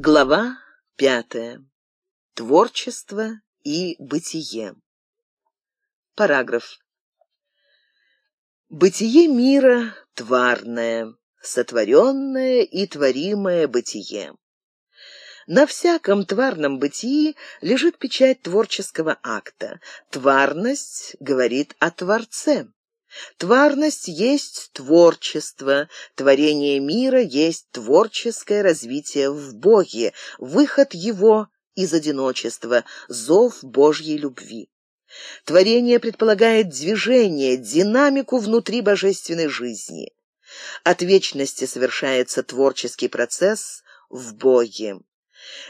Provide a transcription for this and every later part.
Глава пятая. Творчество и бытие. Параграф. Бытие мира тварное, сотворенное и творимое бытие. На всяком тварном бытии лежит печать творческого акта. Тварность говорит о Творце. Тварность есть творчество, творение мира есть творческое развитие в Боге, выход его из одиночества, зов Божьей любви. Творение предполагает движение, динамику внутри божественной жизни. От вечности совершается творческий процесс в Боге.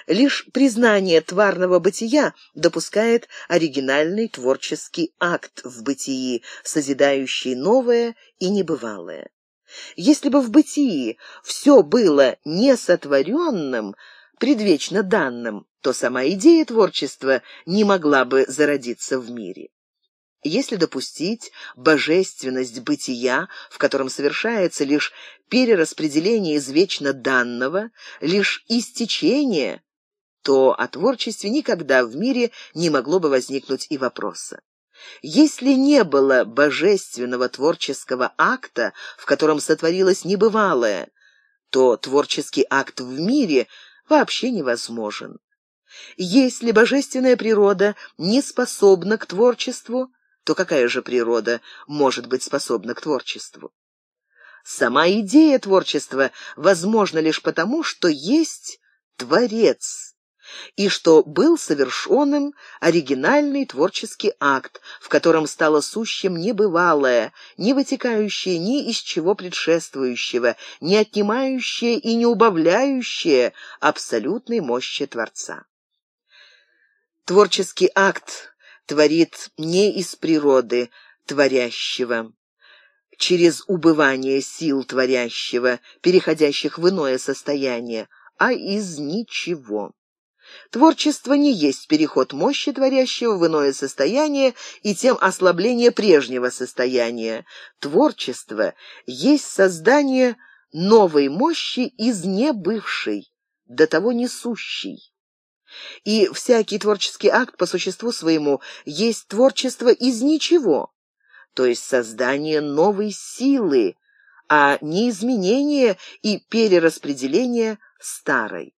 Лишь признание тварного бытия допускает оригинальный творческий акт в бытии, созидающий новое и небывалое. Если бы в бытии все было несотворенным, предвечно данным, то сама идея творчества не могла бы зародиться в мире. Если допустить божественность бытия, в котором совершается лишь перераспределение из вечно данного, лишь истечение, то о творчестве никогда в мире не могло бы возникнуть и вопроса. Если не было божественного творческого акта, в котором сотворилось небывалое, то творческий акт в мире вообще невозможен. Если божественная природа не способна к творчеству, то какая же природа может быть способна к творчеству? Сама идея творчества возможна лишь потому, что есть Творец, и что был совершенным оригинальный творческий акт, в котором стало сущим небывалое, не вытекающее ни из чего предшествующего, не отнимающее и не убавляющее абсолютной мощи Творца. Творческий акт творит не из природы творящего, через убывание сил творящего, переходящих в иное состояние, а из ничего. Творчество не есть переход мощи творящего в иное состояние и тем ослабление прежнего состояния. Творчество есть создание новой мощи из небывшей, до того несущей. И всякий творческий акт по существу своему есть творчество из ничего, то есть создание новой силы, а не изменение и перераспределение старой.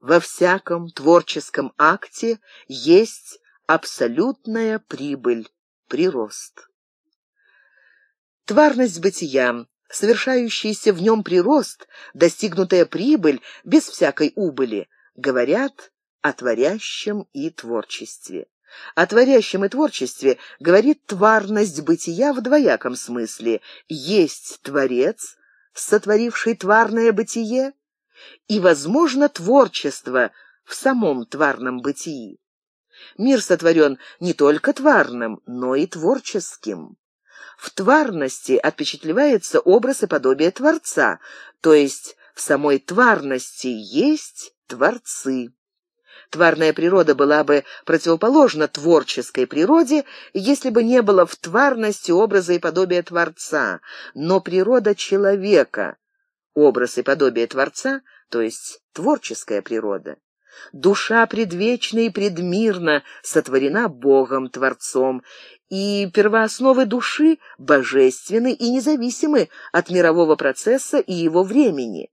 Во всяком творческом акте есть абсолютная прибыль, прирост. Тварность бытия, совершающийся в нем прирост, достигнутая прибыль без всякой убыли, говорят о творящем и творчестве. О творящем и творчестве говорит тварность бытия в двояком смысле. Есть Творец, сотворивший тварное бытие, и, возможно, творчество в самом тварном бытии. Мир сотворен не только тварным, но и творческим. В тварности отпечатлевается образ и подобие Творца, то есть в самой тварности есть творцы. Тварная природа была бы противоположна творческой природе, если бы не было в тварности образа и подобия Творца, но природа человека, образ и подобие Творца, то есть творческая природа. Душа предвечна и предмирна, сотворена Богом, Творцом, и первоосновы души божественны и независимы от мирового процесса и его времени.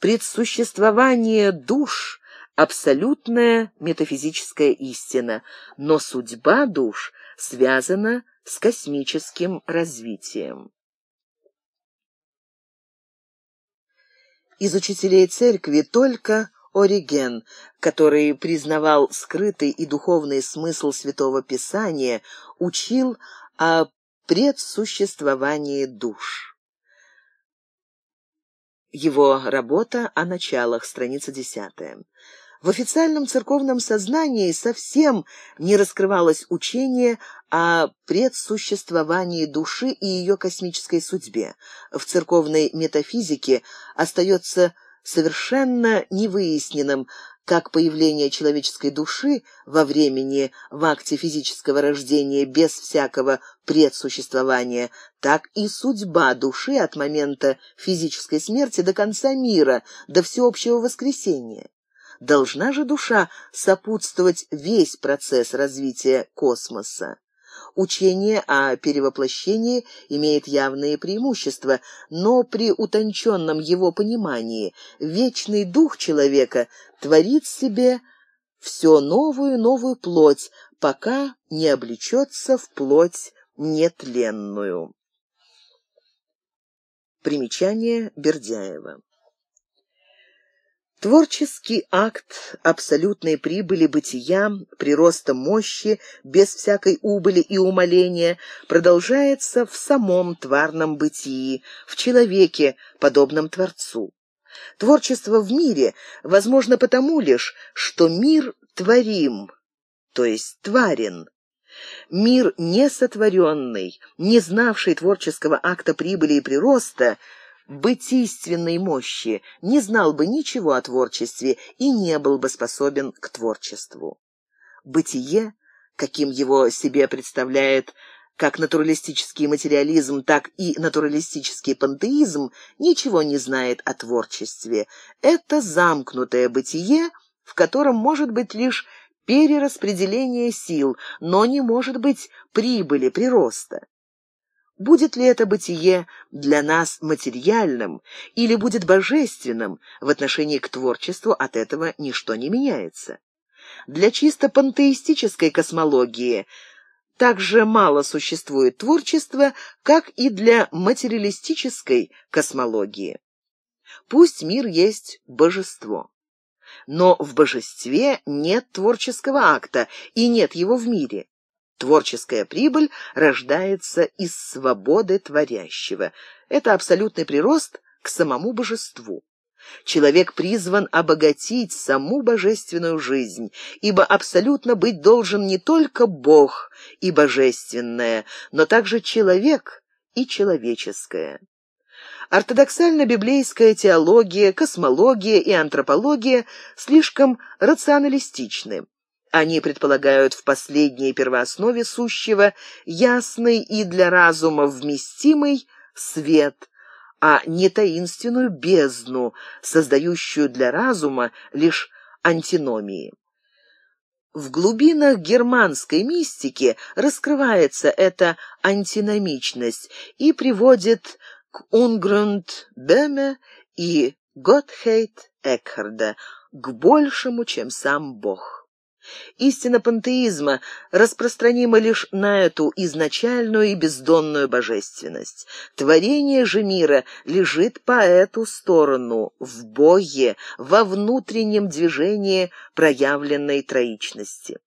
Предсуществование душ — абсолютная метафизическая истина, но судьба душ связана с космическим развитием. Из учителей церкви только Ориген, который признавал скрытый и духовный смысл Святого Писания, учил о предсуществовании душ. Его работа о началах, страница десятая. В официальном церковном сознании совсем не раскрывалось учение о предсуществовании души и ее космической судьбе. В церковной метафизике остается совершенно невыясненным как появление человеческой души во времени в акте физического рождения без всякого предсуществования, так и судьба души от момента физической смерти до конца мира, до всеобщего воскресения. Должна же душа сопутствовать весь процесс развития космоса. Учение о перевоплощении имеет явные преимущества, но при утонченном его понимании вечный дух человека творит себе все новую новую плоть, пока не облечется в плоть нетленную. Примечание Бердяева Творческий акт абсолютной прибыли бытия, прироста мощи, без всякой убыли и умоления, продолжается в самом тварном бытии, в человеке, подобном Творцу. Творчество в мире возможно потому лишь, что мир творим, то есть тварен. Мир несотворенный, не знавший творческого акта прибыли и прироста, бытийственной мощи, не знал бы ничего о творчестве и не был бы способен к творчеству. Бытие, каким его себе представляет как натуралистический материализм, так и натуралистический пантеизм, ничего не знает о творчестве. Это замкнутое бытие, в котором может быть лишь перераспределение сил, но не может быть прибыли, прироста. Будет ли это бытие для нас материальным или будет божественным, в отношении к творчеству от этого ничто не меняется. Для чисто пантеистической космологии так же мало существует творчества, как и для материалистической космологии. Пусть мир есть божество, но в божестве нет творческого акта и нет его в мире. Творческая прибыль рождается из свободы творящего. Это абсолютный прирост к самому божеству. Человек призван обогатить саму божественную жизнь, ибо абсолютно быть должен не только Бог и божественное, но также человек и человеческое. Ортодоксально-библейская теология, космология и антропология слишком рационалистичны. Они предполагают в последней первооснове сущего ясный и для разума вместимый свет, а не таинственную бездну, создающую для разума лишь антиномии. В глубинах германской мистики раскрывается эта антиномичность и приводит к Унгрунд Беме и Готхейт Экхарда, к большему, чем сам Бог. Истина пантеизма распространима лишь на эту изначальную и бездонную божественность. Творение же мира лежит по эту сторону, в Боге, во внутреннем движении проявленной троичности.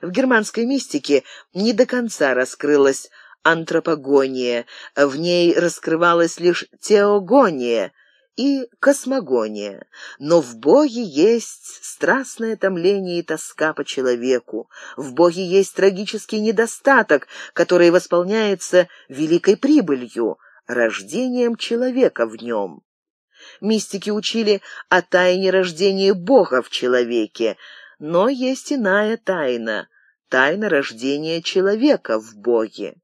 В германской мистике не до конца раскрылась антропогония, в ней раскрывалась лишь теогония, и космогония, но в Боге есть страстное томление и тоска по человеку, в Боге есть трагический недостаток, который восполняется великой прибылью, рождением человека в нем. Мистики учили о тайне рождения Бога в человеке, но есть иная тайна — тайна рождения человека в Боге.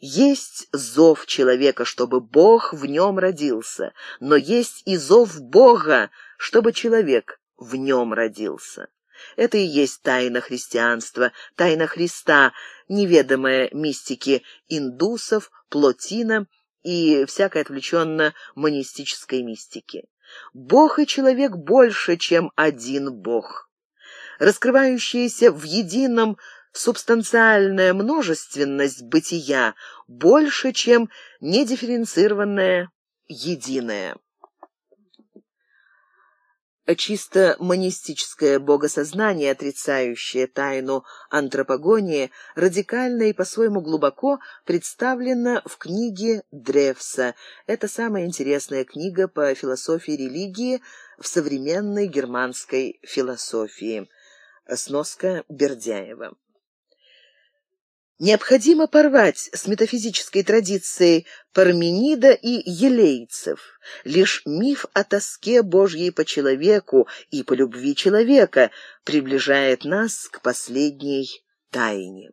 Есть зов человека, чтобы Бог в нем родился, но есть и зов Бога, чтобы человек в нем родился. Это и есть тайна христианства, тайна Христа, неведомая мистики индусов, плотина и всякой отвлеченно-монистической мистики. Бог и человек больше, чем один Бог. Раскрывающиеся в едином субстанциальная множественность бытия больше, чем недифференцированное единое. Чисто монистическое богосознание, отрицающее тайну антропогонии, радикально и по-своему глубоко представлено в книге Древса. Это самая интересная книга по философии религии в современной германской философии. Сноска Бердяева. Необходимо порвать с метафизической традицией Парменида и елейцев. Лишь миф о тоске Божьей по человеку и по любви человека приближает нас к последней тайне.